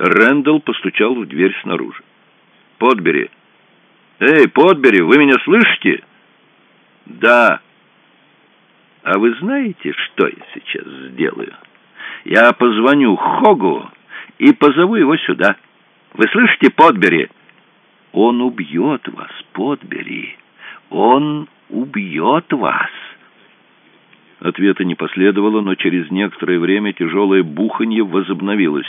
Рэндалл постучал в дверь снаружи. «Подбери!» «Эй, Подбери, вы меня слышите?» «Да». «А вы знаете, что я сейчас сделаю? Я позвоню Хогу и позову его сюда. Вы слышите, Подбери?» «Он убьет вас, Подбери. Он убьет вас». Ответа не последовало, но через некоторое время тяжелое буханье возобновилось.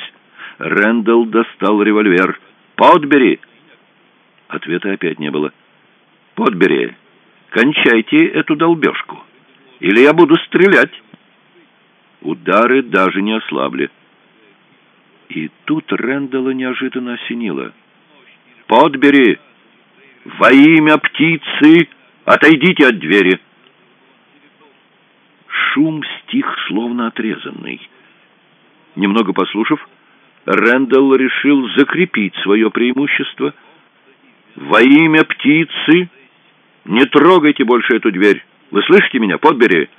Рэндалл достал револьвер. «Подбери!» Ответа опять не было. «Подбери, кончайте эту долбежку, или я буду стрелять!» Удары даже не ослабли. И тут Рэндалла неожиданно осенило. «Подбери! Во имя птицы отойдите от двери!» Шум стих, словно отрезанный. Немного послушав, Рэндалл решил закрепить свое преимущество. «Во имя птицы не трогайте больше эту дверь! Вы слышите меня, Подбери?»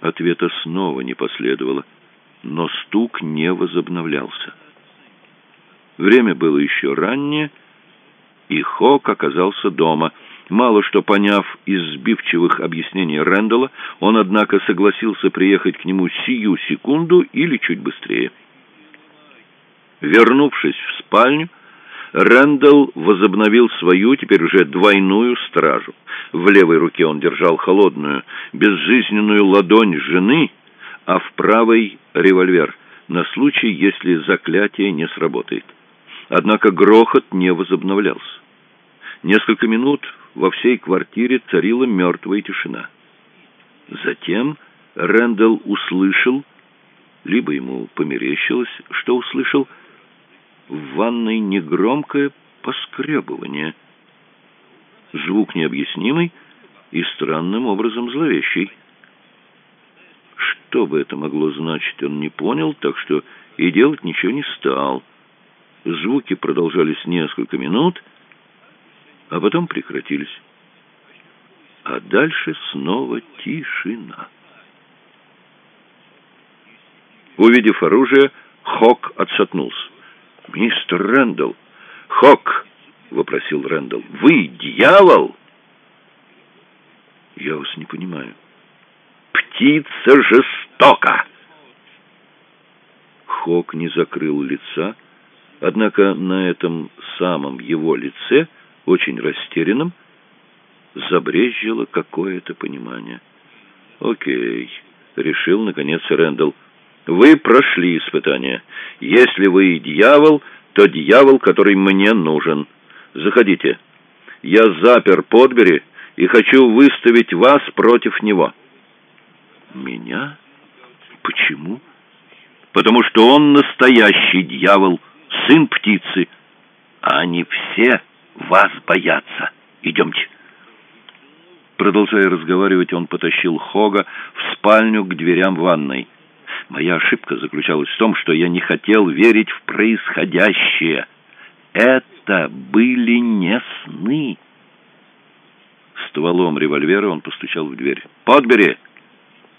Ответа снова не последовало, но стук не возобновлялся. Время было еще раннее, и Хок оказался дома — Мало что поняв из сбивчивых объяснений Рэндалла, он, однако, согласился приехать к нему сию секунду или чуть быстрее. Вернувшись в спальню, Рэндалл возобновил свою, теперь уже двойную стражу. В левой руке он держал холодную, безжизненную ладонь жены, а в правой — револьвер, на случай, если заклятие не сработает. Однако грохот не возобновлялся. Несколько минут во всей квартире царила мертвая тишина. Затем Рэндалл услышал, либо ему померещилось, что услышал, в ванной негромкое поскребывание. Звук необъяснимый и странным образом зловещий. Что бы это могло значить, он не понял, так что и делать ничего не стал. Звуки продолжались несколько минут — а потом прекратились. А дальше снова тишина. Увидев оружие, Хок отшатнулся. «Мистер Рэндалл!» «Хок!» — вопросил Рэндалл. «Вы дьявол?» «Я вас не понимаю». «Птица жестока!» Хок не закрыл лица, однако на этом самом его лице — очень растерянным, забрезжило какое-то понимание. «Окей», — решил, наконец, Рэндалл. «Вы прошли испытание. Если вы дьявол, то дьявол, который мне нужен. Заходите. Я запер Подбери и хочу выставить вас против него». «Меня? Почему?» «Потому что он настоящий дьявол, сын птицы, а они все...» вас боятся. Идемте». Продолжая разговаривать, он потащил Хога в спальню к дверям ванной. Моя ошибка заключалась в том, что я не хотел верить в происходящее. Это были не сны. Стволом револьвера он постучал в дверь. «Подбери!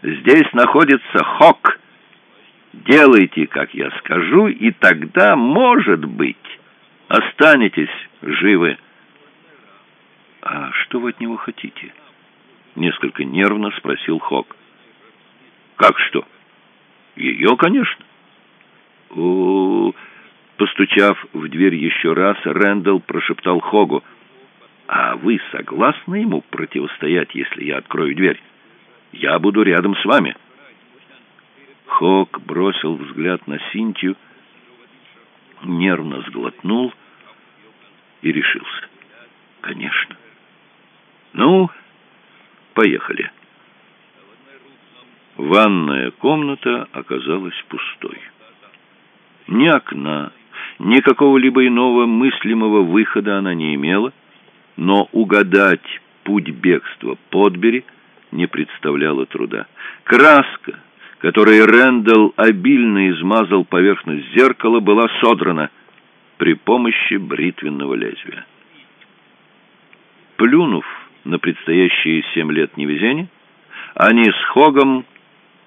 Здесь находится Хок. Делайте, как я скажу, и тогда, может быть, останетесь живы. А что вы от него хотите? Несколько нервно спросил Хок. Как что? Ее, конечно. О, постучав в дверь еще раз, Рэндалл прошептал Хогу. «А вы согласны ему противостоять, если я открою дверь? Я буду рядом с вами». Хог бросил взгляд на Синтию, нервно сглотнул и решился. Конечно. Ну, поехали. Ванная комната оказалась пустой. Ни окна, ни какого-либо иного мыслимого выхода она не имела, но угадать путь бегства Подбери не представляло труда. Краска, которой Рэндалл обильно измазал поверхность зеркала, была содрана — при помощи бритвенного лезвия. Плюнув на предстоящие семь лет невезения, они с Хогом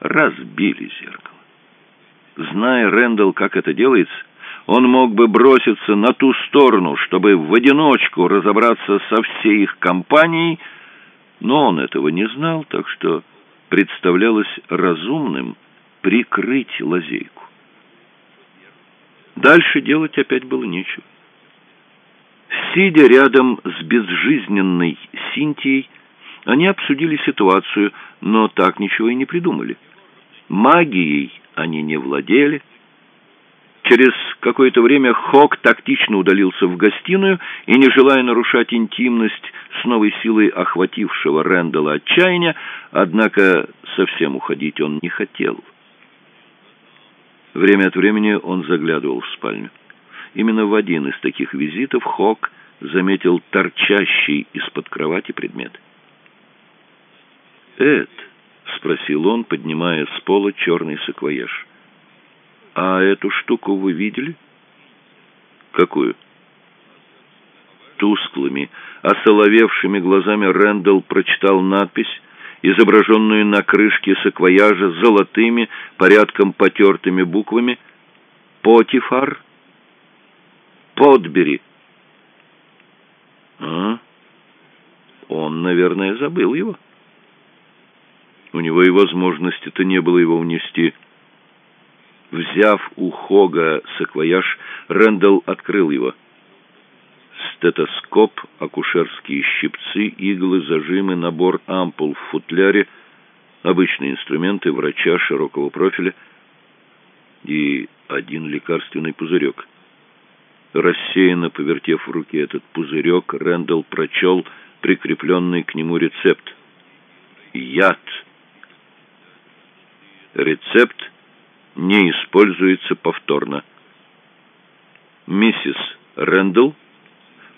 разбили зеркало. Зная Рэндалл, как это делается, он мог бы броситься на ту сторону, чтобы в одиночку разобраться со всей их компанией, но он этого не знал, так что представлялось разумным прикрыть лазейку. Дальше делать опять было нечего. Сидя рядом с безжизненной Синтией, они обсудили ситуацию, но так ничего и не придумали. Магией они не владели. Через какое-то время Хок тактично удалился в гостиную и, не желая нарушать интимность с новой силой охватившего Рэндала отчаяния, однако совсем уходить он не хотел. Время от времени он заглядывал в спальню. Именно в один из таких визитов Хок заметил торчащий из-под кровати предмет. «Эд», — спросил он, поднимая с пола черный саквояж, — «а эту штуку вы видели?» «Какую?» Тусклыми, осоловевшими глазами Рэндалл прочитал надпись, изображенную на крышке саквояжа золотыми, порядком потертыми буквами «Потифар», «Подбери». А? Он, наверное, забыл его. У него и возможности-то не было его унести. Взяв у Хога саквояж, Рэндалл открыл его. Стетоскоп, акушерские щипцы, иглы, зажимы, набор ампул в футляре, обычные инструменты врача широкого профиля и один лекарственный пузырек. Рассеянно повертев в руке этот пузырек, Рэндалл прочел прикрепленный к нему рецепт. Яд. Рецепт не используется повторно. Миссис Рэндалл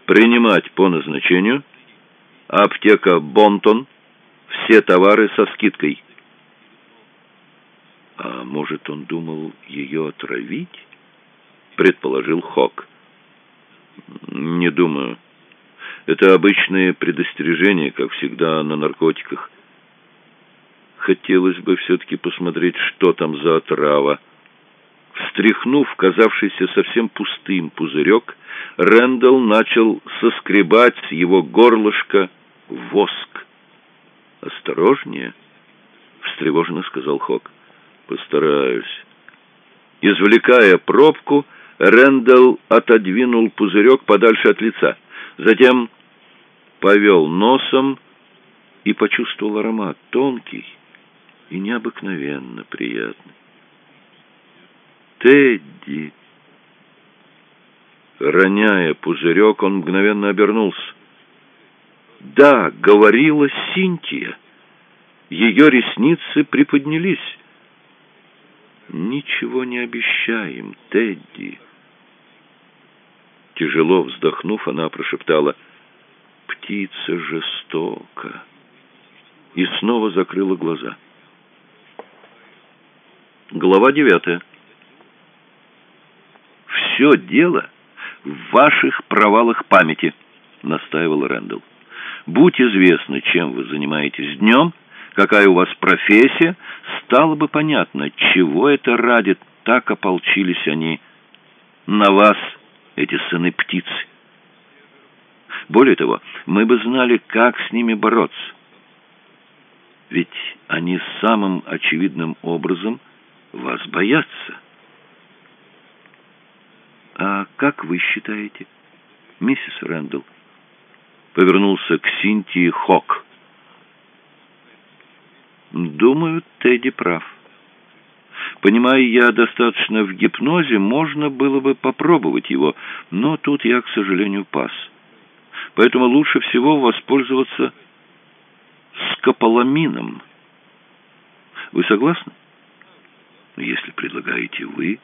принимать по назначению. Аптека Бонтон. Все товары со скидкой. А может, он думал ее отравить? Предположил Хок. Не думаю. Это обычные предостережения, как всегда, на наркотиках. Хотелось бы все-таки посмотреть, что там за отрава. Встряхнув казавшийся совсем пустым пузырек, Рэндалл начал соскребать с его горлышка воск. «Осторожнее», — встревоженно сказал Хок. «Постараюсь». Извлекая пробку, Рэндалл отодвинул пузырек подальше от лица. Затем повел носом и почувствовал аромат, тонкий и необыкновенно приятный. «Тедди!» Роняя пузырек, он мгновенно обернулся. «Да, говорила Синтия. Ее ресницы приподнялись. Ничего не обещаем, Тедди». Тяжело вздохнув, она прошептала «Птица жестока» и снова закрыла глаза. Глава девятая. «Все дело в ваших провалах памяти», — настаивал Рэндалл. «Будь известно, чем вы занимаетесь днем, какая у вас профессия, стало бы понятно, чего это ради так ополчились они на вас, эти сыны птицы. Более того, мы бы знали, как с ними бороться. Ведь они самым очевидным образом вас боятся. «А как вы считаете, миссис Рэндалл?» Повернулся к Синтии Хок. «Думаю, Тедди прав. Понимая я достаточно в гипнозе, можно было бы попробовать его, но тут я, к сожалению, пас. Поэтому лучше всего воспользоваться скополамином. Вы согласны? Если предлагаете вы,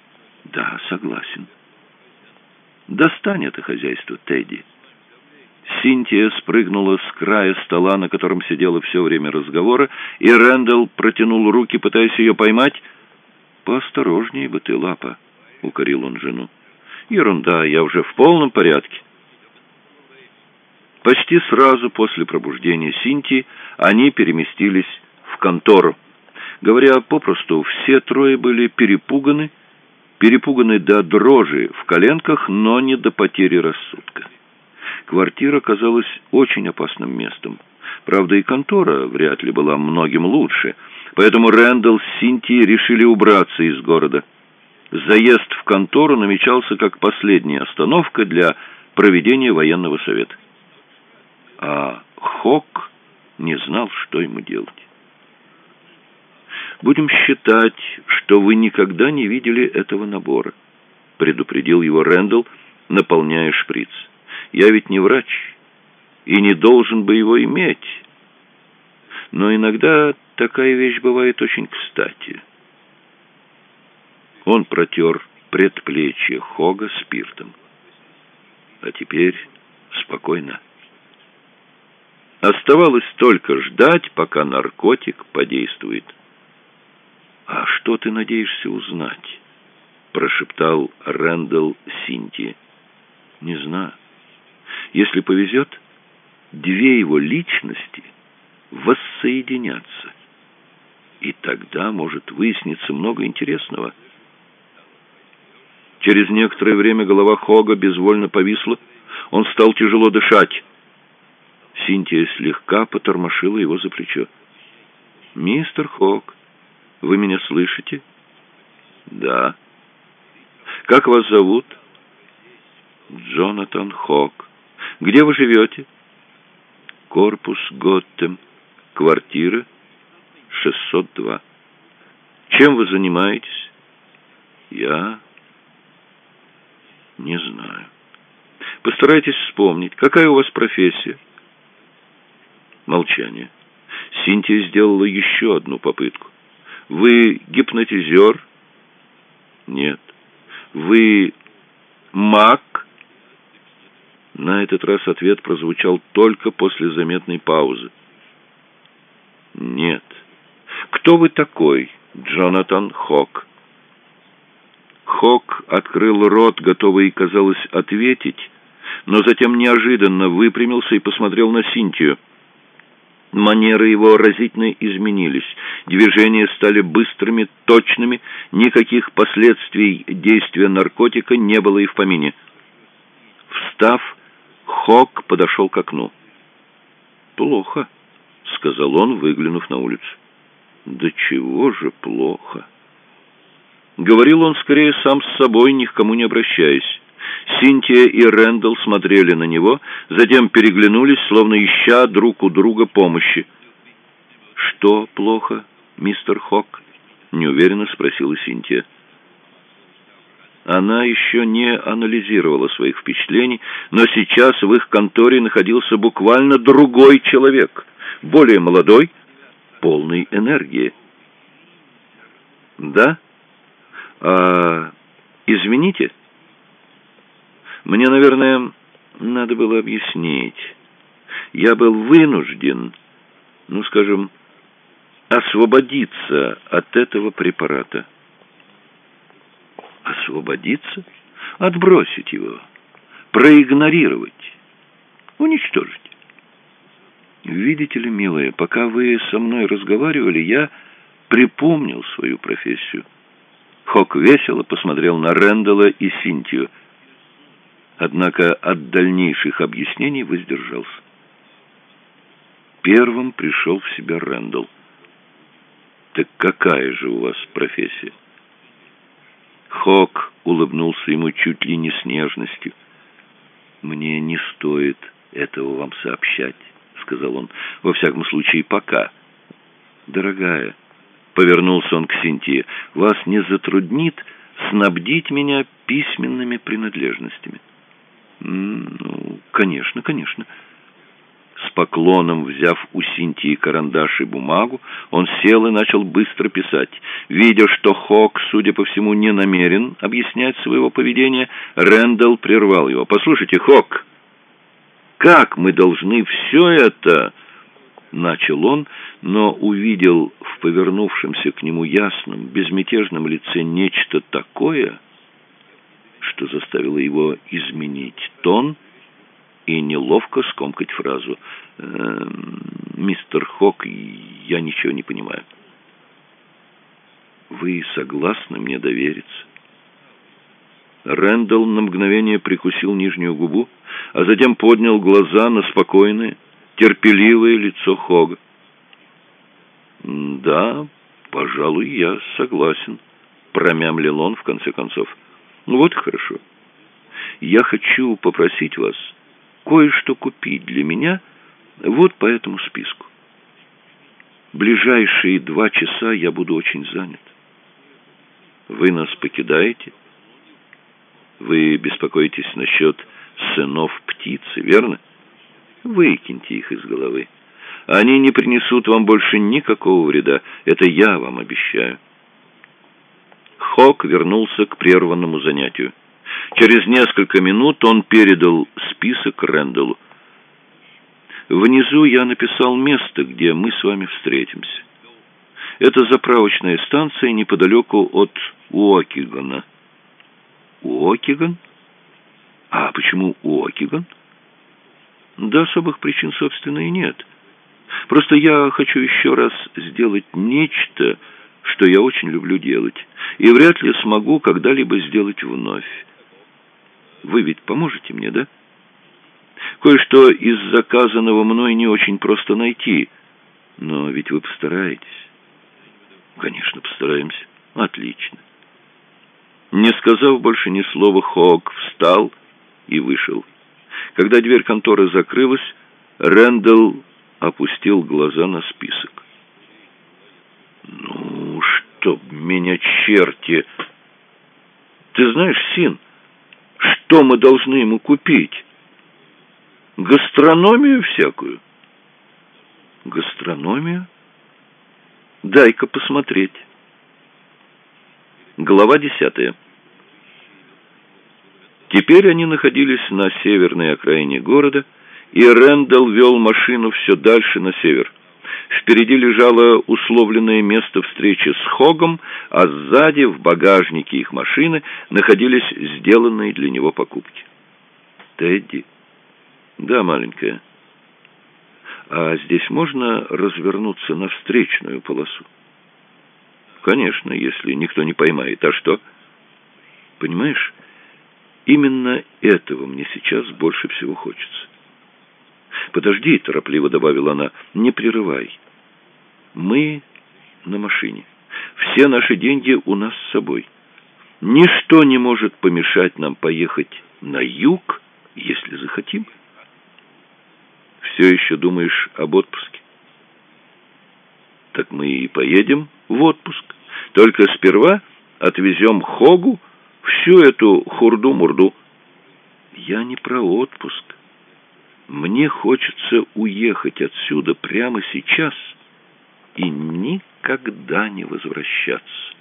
да, согласен. Достань это хозяйство, Тедди. Синтия спрыгнула с края стола, на котором сидела все время разговора, и Рэндалл протянул руки, пытаясь ее поймать. «Поосторожнее бы ты, лапа», — укорил он жену. «Ерунда, я уже в полном порядке». Почти сразу после пробуждения Синтии они переместились в контору. Говоря попросту, все трое были перепуганы перепуганный до дрожи в коленках, но не до потери рассудка. Квартира казалась очень опасным местом. Правда, и контора вряд ли была многим лучше, поэтому Рэндалл с Синтией решили убраться из города. Заезд в контору намечался как последняя остановка для проведения военного совета. А Хок не знал, что ему делать. «Будем считать, что вы никогда не видели этого набора», — предупредил его Рэндалл, наполняя шприц. «Я ведь не врач и не должен бы его иметь. Но иногда такая вещь бывает очень кстати». Он протер предплечье Хога спиртом. «А теперь спокойно». Оставалось только ждать, пока наркотик подействует. «А что ты надеешься узнать?» — прошептал Рэндалл Синти. «Не знаю. Если повезет, две его личности воссоединятся. И тогда может выясниться много интересного». Через некоторое время голова Хога безвольно повисла. Он стал тяжело дышать. Синтия слегка потормошила его за плечо. «Мистер Хог, вы меня слышите? Да. Как вас зовут? Джонатан Хок. Где вы живете? Корпус Готтем. Квартира 602. Чем вы занимаетесь? Я не знаю. Постарайтесь вспомнить, какая у вас профессия? Молчание. Синтия сделала еще одну попытку. Вы гипнотизер? Нет. Вы маг? На этот раз ответ прозвучал только после заметной паузы. Нет. Кто вы такой, Джонатан Хок? Хок открыл рот, готовый, казалось, ответить, но затем неожиданно выпрямился и посмотрел на Синтию. Манеры его разительно изменились. Движения стали быстрыми, точными, никаких последствий действия наркотика не было и в помине. Встав, Хок подошел к окну. «Плохо», — сказал он, выглянув на улицу. «Да чего же плохо?» Говорил он скорее сам с собой, ни к кому не обращаясь. Синтия и Рэндалл смотрели на него, затем переглянулись, словно ища друг у друга помощи. «Что плохо, мистер Хок?» — неуверенно спросила Синтия. Она еще не анализировала своих впечатлений, но сейчас в их конторе находился буквально другой человек, более молодой, полный энергии. «Да? А, извините?» Мне, наверное, надо было объяснить. Я был вынужден, ну, скажем, освободиться от этого препарата. Освободиться? Отбросить его, проигнорировать, уничтожить. Видите ли, милая, пока вы со мной разговаривали, я припомнил свою профессию. Хок весело посмотрел на Рэндала и Синтию однако от дальнейших объяснений воздержался. Первым пришел в себя Рэндалл. «Так какая же у вас профессия?» Хок улыбнулся ему чуть ли не с нежностью. «Мне не стоит этого вам сообщать», — сказал он. «Во всяком случае, пока». «Дорогая», — повернулся он к Синтии, — «вас не затруднит снабдить меня письменными принадлежностями?» «Ну, конечно, конечно». С поклоном, взяв у Синтии карандаш и бумагу, он сел и начал быстро писать. Видя, что Хок, судя по всему, не намерен объяснять своего поведения, Рэндалл прервал его. «Послушайте, Хок, как мы должны все это...» Начал он, но увидел в повернувшемся к нему ясном, безмятежном лице нечто такое что заставило его изменить тон и неловко скомкать фразу. «Э, «Мистер Хок, я ничего не понимаю». «Вы согласны мне довериться?» Рэндалл на мгновение прикусил нижнюю губу, а затем поднял глаза на спокойное, терпеливое лицо Хога. «Да, пожалуй, я согласен», — промямлил он в конце концов. «Ну вот хорошо. Я хочу попросить вас кое-что купить для меня вот по этому списку. Ближайшие два часа я буду очень занят. Вы нас покидаете?» Вы беспокоитесь насчет сынов птицы, верно? Выкиньте их из головы. Они не принесут вам больше никакого вреда. Это я вам обещаю. Хок вернулся к прерванному занятию. Через несколько минут он передал список Рэндаллу. «Внизу я написал место, где мы с вами встретимся. Это заправочная станция неподалеку от Уокигана». Уокиган? А почему Уокиган? Да особых причин, собственно, и нет. Просто я хочу еще раз сделать нечто, что я очень люблю делать, и вряд ли смогу когда-либо сделать вновь. Вы ведь поможете мне, да? Кое-что из заказанного мной не очень просто найти, но ведь вы постараетесь. Конечно, постараемся. Отлично. Не сказав больше ни слова, Хок встал и вышел. Когда дверь конторы закрылась, Рэндалл опустил глаза на список. «Ну, чтоб меня черти! Ты знаешь, Син, что мы должны ему купить? Гастрономию всякую?» «Гастрономию? Дай-ка посмотреть». Глава десятая. Теперь они находились на северной окраине города, и Рэндалл вел машину все дальше на север. Впереди лежало условленное место встречи с Хогом, а сзади, в багажнике их машины, находились сделанные для него покупки. «Тедди?» «Да, маленькая. А здесь можно развернуться на встречную полосу?» Конечно, если никто не поймает. А что? Понимаешь, именно этого мне сейчас больше всего хочется. Подожди, торопливо добавила она, не прерывай. Мы на машине. Все наши деньги у нас с собой. Ничто не может помешать нам поехать на юг, если захотим. Все еще думаешь об отпуске? Так мы и поедем в отпуск. Только сперва отвезем Хогу всю эту хурду-мурду. Я не про отпуск. Мне хочется уехать отсюда прямо сейчас и никогда не возвращаться.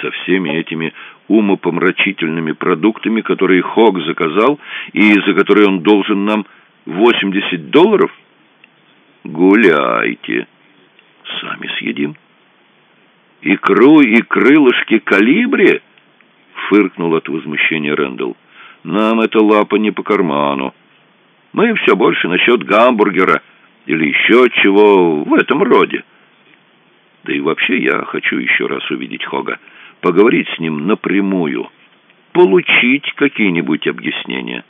Со всеми этими умопомрачительными продуктами, которые Хог заказал и за которые он должен нам 80 долларов? Гуляйте. Сами съедим. «Икру и крылышки калибри?» — фыркнул от возмущения Рэндалл. «Нам эта лапа не по карману. Мы все больше насчет гамбургера или еще чего в этом роде. Да и вообще я хочу еще раз увидеть Хога, поговорить с ним напрямую, получить какие-нибудь объяснения».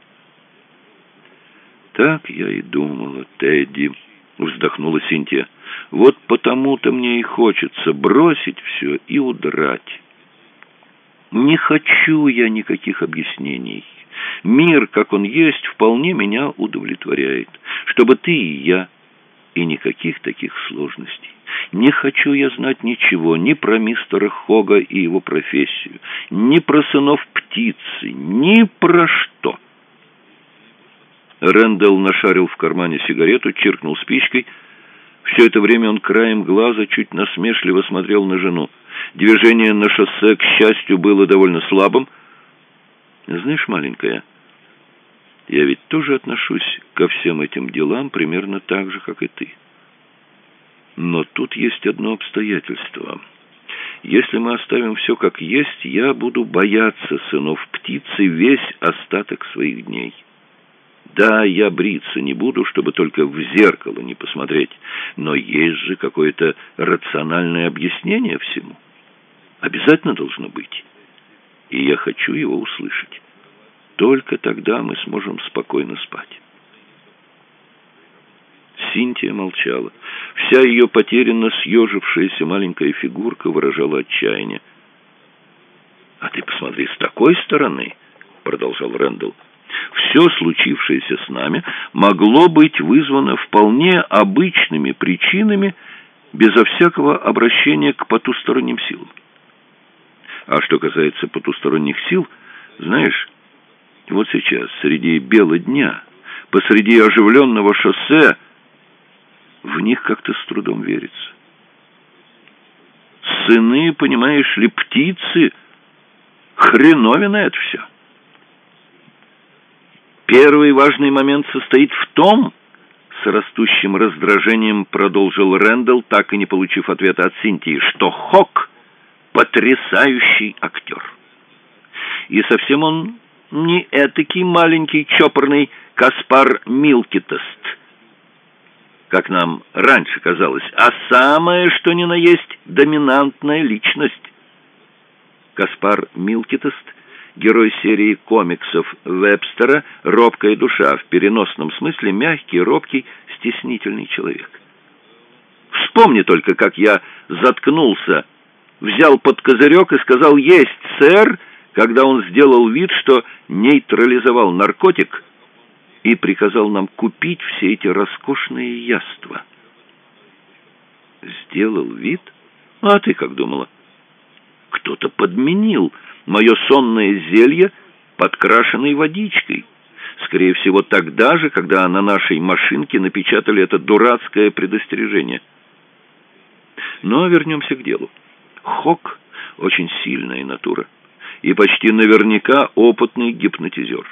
«Так я и думала, Тедди», — вздохнула Синтия. Вот потому-то мне и хочется бросить все и удрать. Не хочу я никаких объяснений. Мир, как он есть, вполне меня удовлетворяет. Чтобы ты и я, и никаких таких сложностей. Не хочу я знать ничего ни про мистера Хога и его профессию, ни про сынов птицы, ни про что. Рэндалл нашарил в кармане сигарету, чиркнул спичкой — все это время он краем глаза чуть насмешливо смотрел на жену. Движение на шоссе, к счастью, было довольно слабым. «Знаешь, маленькая, я ведь тоже отношусь ко всем этим делам примерно так же, как и ты. Но тут есть одно обстоятельство. Если мы оставим все как есть, я буду бояться сынов птицы весь остаток своих дней». Да, я бриться не буду, чтобы только в зеркало не посмотреть, но есть же какое-то рациональное объяснение всему. Обязательно должно быть. и я хочу его услышать. Только тогда мы сможем спокойно спать. Синтия молчала. Вся ее потерянно съежившаяся маленькая фигурка выражала отчаяние. «А ты посмотри с такой стороны», — продолжал Рэндалл. «Все случившееся с нами могло быть вызвано вполне обычными причинами, безо всякого обращения к потусторонним силам. А что касается потусторонних сил, знаешь, вот сейчас, среди бела дня, посреди оживленного шоссе, в них как-то с трудом верится. Сыны, понимаешь ли, птицы, хреновина это все. Первый важный момент состоит в том, с растущим раздражением продолжил Рэндалл, так и не получив ответа от Синтии, что Хок — потрясающий актер. И совсем он не этакий маленький чопорный Каспар Милкитест, как нам раньше казалось, а самое, что ни на есть, доминантная личность. Каспар Милкитест — герой серии комиксов Вебстера «Робкая душа», в переносном смысле мягкий, робкий, стеснительный человек. Вспомни только, как я заткнулся, взял под козырек и сказал «Есть, сэр», когда он сделал вид, что нейтрализовал наркотик и приказал нам купить все эти роскошные яства. Сделал вид? А ты как думала? Кто-то подменил мое сонное зелье подкрашенной водичкой. Скорее всего, тогда же, когда на нашей машинке напечатали это дурацкое предостережение. Но вернемся к делу. Хок — очень сильная натура и почти наверняка опытный гипнотизер.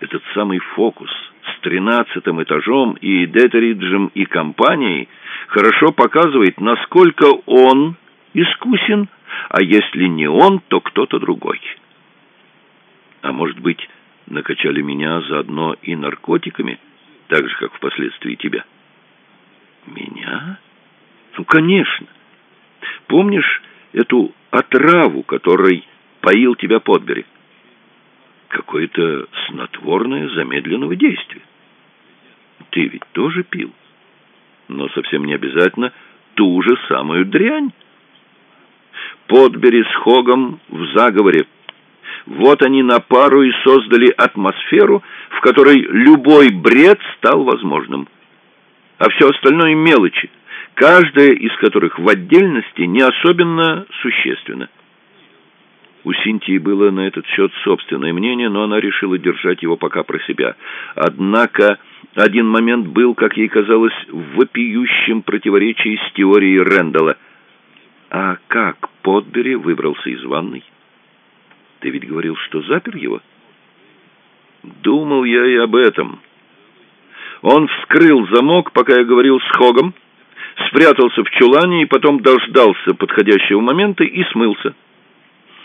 Этот самый фокус с тринадцатым этажом и Детериджем и компанией хорошо показывает, насколько он искусен, а если не он, то кто-то другой. А может быть, накачали меня заодно и наркотиками, так же, как впоследствии тебя? Меня? Ну, конечно. Помнишь эту отраву, которой поил тебя Подбери? Какое-то снотворное замедленного действия. Ты ведь тоже пил, но совсем не обязательно ту же самую дрянь. Подбери с Хогом в заговоре. Вот они на пару и создали атмосферу, в которой любой бред стал возможным. А все остальное мелочи, каждая из которых в отдельности не особенно существенна. У Синтии было на этот счет собственное мнение, но она решила держать его пока про себя. Однако один момент был, как ей казалось, в вопиющем противоречии с теорией Рэндалла. А как Подбери выбрался из ванной? Ты ведь говорил, что запер его? Думал я и об этом. Он вскрыл замок, пока я говорил с Хогом, спрятался в чулане и потом дождался подходящего момента и смылся.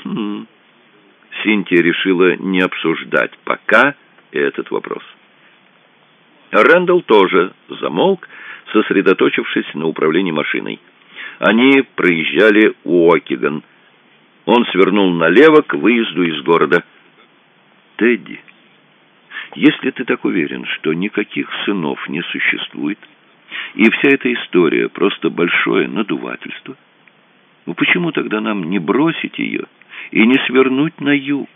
Хм. Синтия решила не обсуждать пока этот вопрос. Рэндалл тоже замолк, сосредоточившись на управлении машиной. Они проезжали Уокиган. Он свернул налево к выезду из города. «Тедди, если ты так уверен, что никаких сынов не существует, и вся эта история просто большое надувательство, ну почему тогда нам не бросить ее и не свернуть на юг?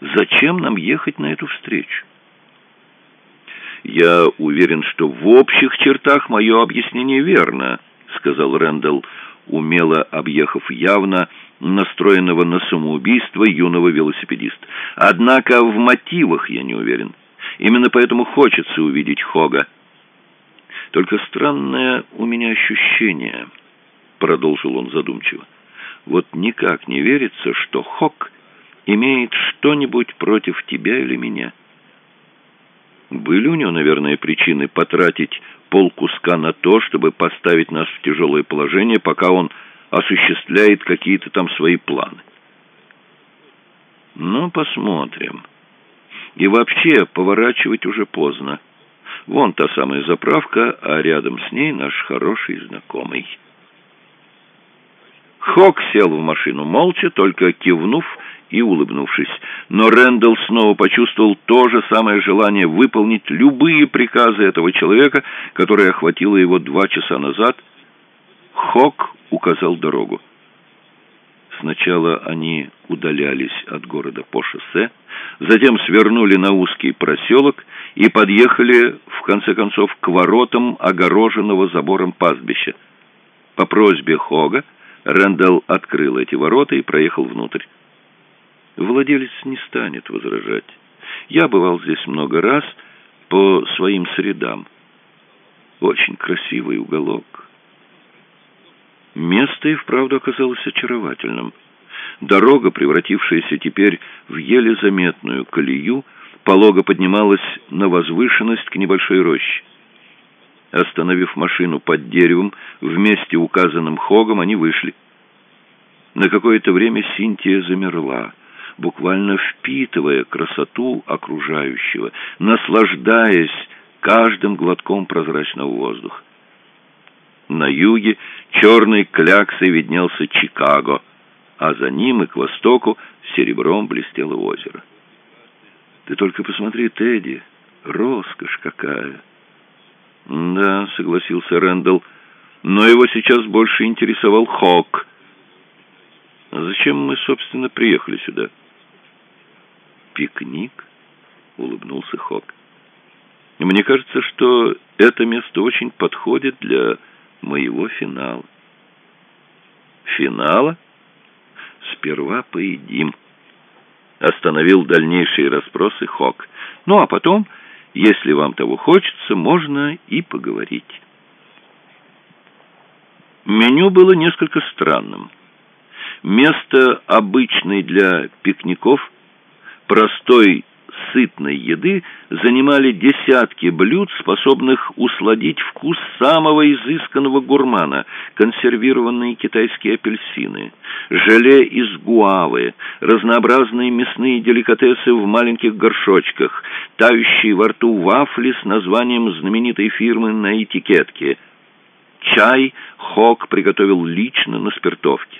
Зачем нам ехать на эту встречу? «Я уверен, что в общих чертах мое объяснение верно», — сказал Рэндалл, умело объехав явно настроенного на самоубийство юного велосипедиста. «Однако в мотивах я не уверен. Именно поэтому хочется увидеть Хога. Только странное у меня ощущение» продолжил он задумчиво. Вот никак не верится, что Хок имеет что-нибудь против тебя или меня. Были у него, наверное, причины потратить полкуска на то, чтобы поставить нас в тяжелое положение, пока он осуществляет какие-то там свои планы. Ну, посмотрим. И вообще, поворачивать уже поздно. Вон та самая заправка, а рядом с ней наш хороший знакомый». Хок сел в машину молча, только кивнув и улыбнувшись. Но Рэндалл снова почувствовал то же самое желание выполнить любые приказы этого человека, которое охватило его два часа назад. Хок указал дорогу. Сначала они удалялись от города по шоссе, затем свернули на узкий проселок и подъехали, в конце концов, к воротам огороженного забором пастбища. По просьбе Хога Рэндалл открыл эти ворота и проехал внутрь. Владелец не станет возражать. Я бывал здесь много раз по своим средам. Очень красивый уголок. Место и вправду оказалось очаровательным. Дорога, превратившаяся теперь в еле заметную колею, полого поднималась на возвышенность к небольшой роще. Остановив машину под деревом, в месте, указанном Хогом, они вышли. На какое-то время Синтия замерла, буквально впитывая красоту окружающего, наслаждаясь каждым глотком прозрачного воздуха. На юге черной кляксой виднелся Чикаго, а за ним и к востоку серебром блестело озеро. «Ты только посмотри, Тедди, роскошь какая!» «Да», — согласился Рэндалл, — «но его сейчас больше интересовал Хок». А «Зачем мы, собственно, приехали сюда?» «Пикник?» — улыбнулся Хок. «Мне кажется, что это место очень подходит для моего финала». «Финала?» «Сперва поедим». Остановил дальнейшие расспросы Хок. «Ну, а потом...» Если вам того хочется, можно и поговорить. Меню было несколько странным. Место обычной для пикников, простой сытной еды занимали десятки блюд, способных усладить вкус самого изысканного гурмана, консервированные китайские апельсины, желе из гуавы, разнообразные мясные деликатесы в маленьких горшочках, тающие во рту вафли с названием знаменитой фирмы на этикетке. Чай Хок приготовил лично на спиртовке.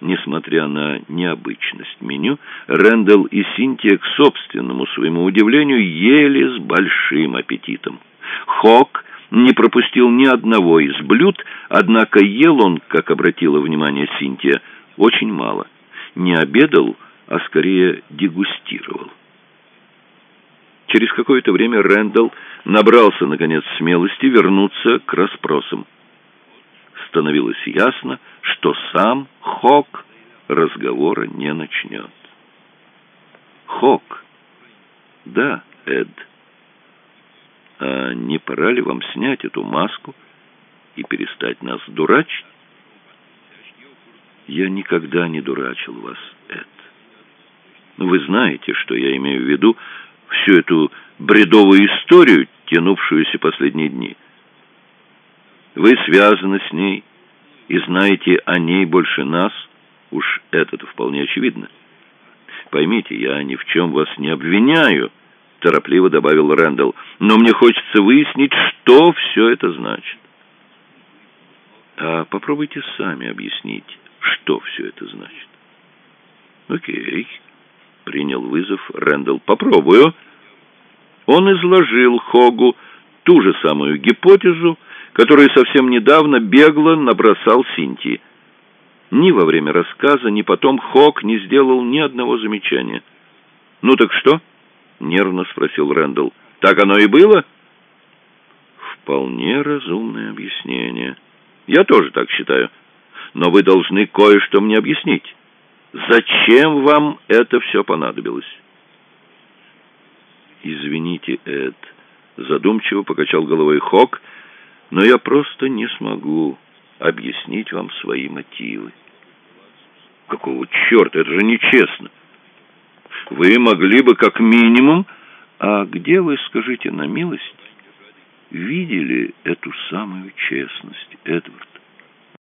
Несмотря на необычность меню, Рэндалл и Синтия, к собственному своему удивлению, ели с большим аппетитом. Хок не пропустил ни одного из блюд, однако ел он, как обратила внимание Синтия, очень мало. Не обедал, а скорее дегустировал. Через какое-то время Рэндалл набрался, наконец, смелости вернуться к расспросам становилось ясно, что сам Хок разговора не начнет. Хок. Да, Эд. А не пора ли вам снять эту маску и перестать нас дурачить? Я никогда не дурачил вас, Эд. Вы знаете, что я имею в виду всю эту бредовую историю, тянувшуюся последние дни. Вы связаны с ней и знаете о ней больше нас, уж это-то вполне очевидно. Поймите, я ни в чем вас не обвиняю, торопливо добавил Рэндалл, но мне хочется выяснить, что все это значит. А попробуйте сами объяснить, что все это значит. Окей, принял вызов Рэндалл. Попробую. Он изложил Хогу ту же самую гипотезу, который совсем недавно бегло набросал Синтии. Ни во время рассказа, ни потом Хок не сделал ни одного замечания. «Ну так что?» — нервно спросил Рэндалл. «Так оно и было?» «Вполне разумное объяснение. Я тоже так считаю. Но вы должны кое-что мне объяснить. Зачем вам это все понадобилось?» «Извините, Эд», — задумчиво покачал головой Хок, — но я просто не смогу объяснить вам свои мотивы. Какого черта? Это же нечестно. Вы могли бы как минимум... А где вы, скажите на милость, видели эту самую честность, Эдвард?